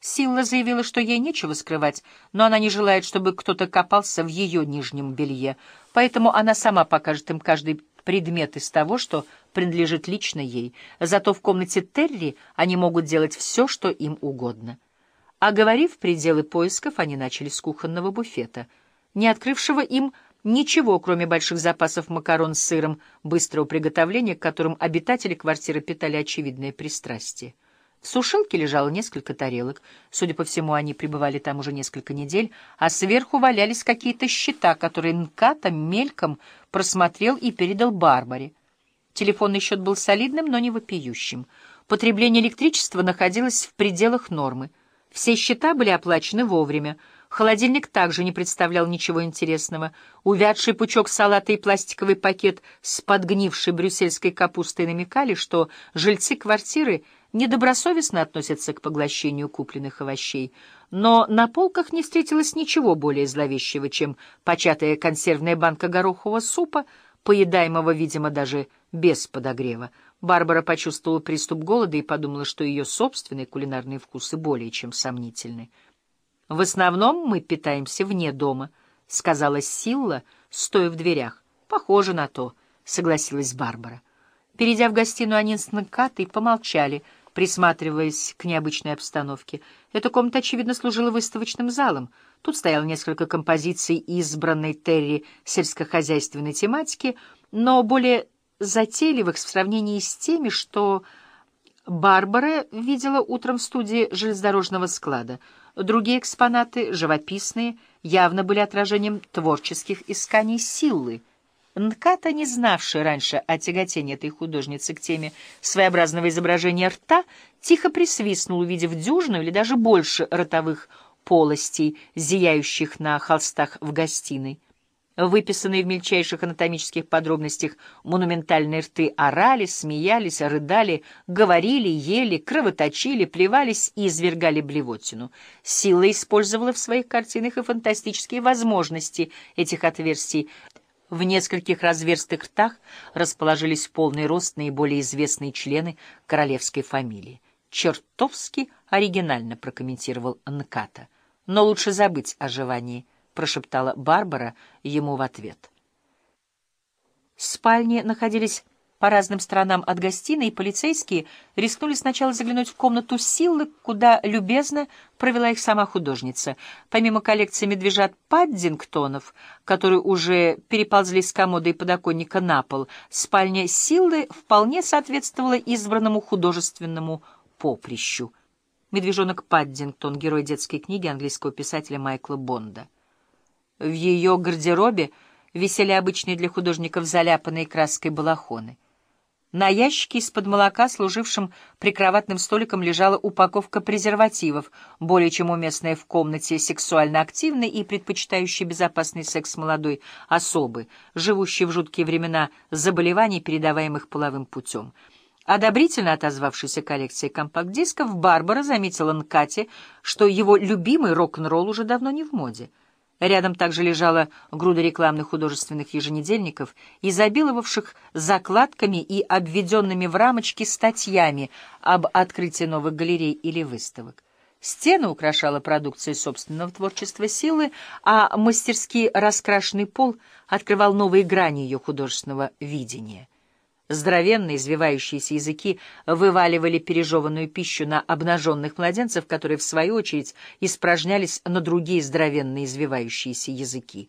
Силла заявила, что ей нечего скрывать, но она не желает, чтобы кто-то копался в ее нижнем белье, поэтому она сама покажет им каждый предмет из того, что принадлежит лично ей. Зато в комнате Терри они могут делать все, что им угодно. Оговорив пределы поисков, они начали с кухонного буфета, не открывшего им ничего, кроме больших запасов макарон с сыром быстрого приготовления, к которым обитатели квартиры питали очевидное пристрастие. В сушилке лежало несколько тарелок. Судя по всему, они пребывали там уже несколько недель, а сверху валялись какие-то счета, которые Нката мельком просмотрел и передал Барбаре. Телефонный счет был солидным, но не вопиющим. Потребление электричества находилось в пределах нормы. Все счета были оплачены вовремя. Холодильник также не представлял ничего интересного. Увядший пучок салата и пластиковый пакет с подгнившей брюссельской капустой намекали, что жильцы квартиры — недобросовестно относятся к поглощению купленных овощей, но на полках не встретилось ничего более зловещего, чем початая консервная банка горохового супа, поедаемого, видимо, даже без подогрева. Барбара почувствовала приступ голода и подумала, что ее собственные кулинарные вкусы более чем сомнительны. «В основном мы питаемся вне дома», — сказала Силла, стоя в дверях. «Похоже на то», — согласилась Барбара. Перейдя в гостиную, они с Накатой помолчали — присматриваясь к необычной обстановке. Эта комната, очевидно, служила выставочным залом. Тут стояло несколько композиций избранной Терри сельскохозяйственной тематики, но более затейливых в сравнении с теми, что Барбара видела утром в студии железнодорожного склада. Другие экспонаты, живописные, явно были отражением творческих исканий силы — Нката, не знавшая раньше о тяготении этой художницы к теме своеобразного изображения рта, тихо присвистнул, увидев дюжину или даже больше ротовых полостей, зияющих на холстах в гостиной. Выписанные в мельчайших анатомических подробностях монументальные рты орали, смеялись, рыдали, говорили, ели, кровоточили, плевались и извергали блевотину. Сила использовала в своих картинах и фантастические возможности этих отверстий — в нескольких разверстых ртах расположились в полный рост наиболее известные члены королевской фамилии. «Чертовски оригинально», — прокомментировал Нката. «Но лучше забыть о желании», — прошептала Барбара ему в ответ. Спальни находились по разным сторонам от гостиной, и полицейские рискнули сначала заглянуть в комнату Силы, куда любезно провела их сама художница. Помимо коллекции медвежат Паддингтонов, которые уже переползли с комода и подоконника на пол, спальня Силы вполне соответствовала избранному художественному поприщу. Медвежонок Паддингтон — герой детской книги английского писателя Майкла Бонда. В ее гардеробе висели обычные для художников заляпанные краской балахоны — на ящике из-под молока, служившем прикроватным столиком, лежала упаковка презервативов, более чем уместная в комнате сексуально активной и предпочитающей безопасный секс молодой особы, живущей в жуткие времена заболеваний, передаваемых половым путем. Одобрительно отозвавшейся коллекцией компакт-дисков, Барбара заметила Нкате, что его любимый рок-н-ролл уже давно не в моде. Рядом также лежала груда рекламных художественных еженедельников, изобиловавших закладками и обведенными в рамочки статьями об открытии новых галерей или выставок. Стены украшала продукция собственного творчества силы, а мастерский раскрашенный пол открывал новые грани ее художественного видения. Здоровенные извивающиеся языки вываливали пережеванную пищу на обнаженных младенцев, которые, в свою очередь, испражнялись на другие здоровенные извивающиеся языки.